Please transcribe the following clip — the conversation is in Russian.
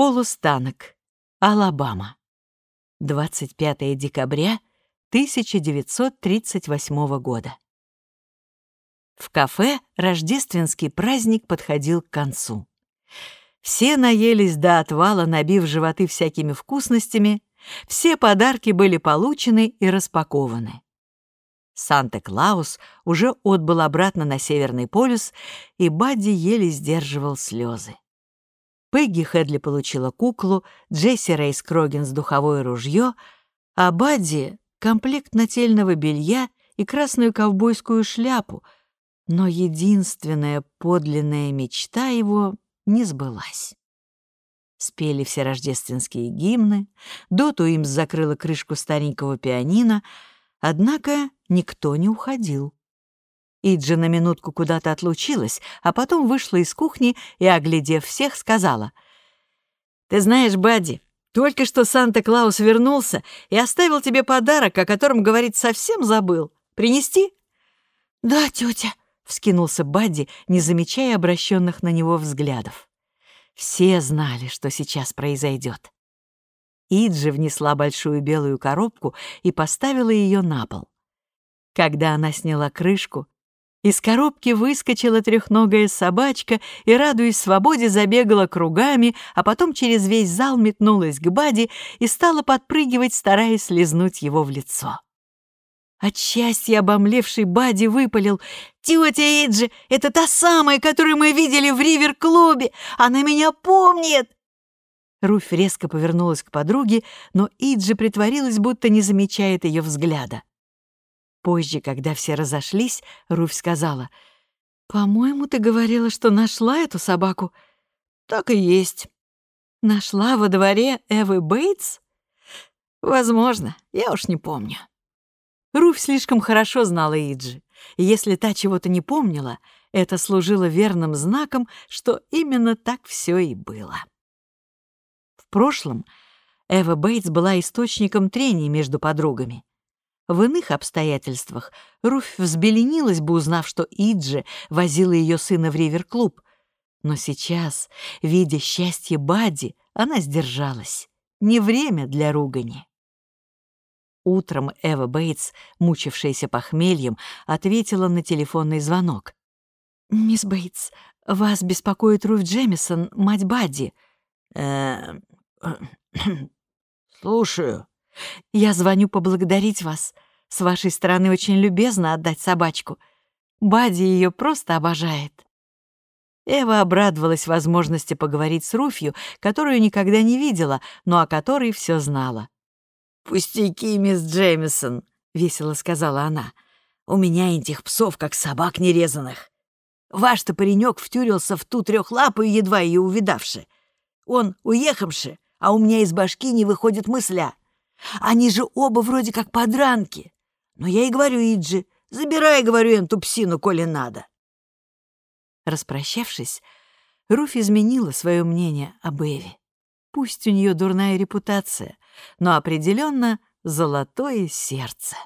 Полустанок. Алабама. 25 декабря 1938 года. В кафе рождественский праздник подходил к концу. Все наелись до отвала, набив животы всякими вкусностями, все подарки были получены и распакованы. Санта-Клаус уже отбыл обратно на Северный полюс, и Бадди еле сдерживал слезы. Пегги Хедли получила куклу, Джесси Рейс Крогинс — духовое ружье, а Бадди — комплект нательного белья и красную ковбойскую шляпу, но единственная подлинная мечта его не сбылась. Спели все рождественские гимны, Доту им закрыла крышку старенького пианино, однако никто не уходил. Иджи на минутку куда-то отлучилась, а потом вышла из кухни и, оглядев всех, сказала. «Ты знаешь, Бадди, только что Санта-Клаус вернулся и оставил тебе подарок, о котором, говорит, совсем забыл. Принести?» «Да, тетя», — вскинулся Бадди, не замечая обращенных на него взглядов. Все знали, что сейчас произойдет. Иджи внесла большую белую коробку и поставила ее на пол. Когда она сняла крышку, из коробки выскочила трехногая собачка и, радуясь свободе, забегала кругами, а потом через весь зал метнулась к Бади и стала подпрыгивать, стараясь слезнуть его в лицо. От счастья обомлевший Бади выпалил. «Тетя Эйджи, это та самая, которую мы видели в Ривер-клубе! Она меня помнит!» Руфь резко повернулась к подруге, но Иджи притворилась, будто не замечает ее взгляда. Позже, когда все разошлись, Руфь сказала, «По-моему, ты говорила, что нашла эту собаку». «Так и есть». «Нашла во дворе Эвы Бейтс?» «Возможно, я уж не помню». Руфь слишком хорошо знала Иджи, если та чего-то не помнила, это служило верным знаком, что именно так все и было. В прошлом Эва Бейтс была источником трений между подругами. В иных обстоятельствах Руфь взбеленилась бы, узнав, что Иджи возила ее сына в ривер-клуб. Но сейчас, видя счастье Бадди, она сдержалась. Не время для ругани. Утром Эва Бейтс, мучившаяся похмельем, ответила на телефонный звонок. «Мисс Бейтс, вас беспокоит Руф Джемисон, мать Бадди». «Э, слушаю», я звоню поблагодарить вас. С вашей стороны очень любезно отдать собачку. Бади ее просто обожает». Эва обрадовалась возможности поговорить с Руфью, которую никогда не видела, но о которой все знала. «Пустяки, мисс Джеймисон», — весело сказала она. «У меня этих псов, как собак нерезанных. Ваш-то паренек втюрился в ту трехлапую, едва ее увидавши. Он уехавши, а у меня из башки не выходит мысля. Они же оба вроде как подранки. Но я и говорю Иджи, забирай, говорю, эту псину, коли надо. Распрощавшись, Руф изменила свое мнение об Эви. Пусть у нее дурная репутация, но определенно золотое сердце.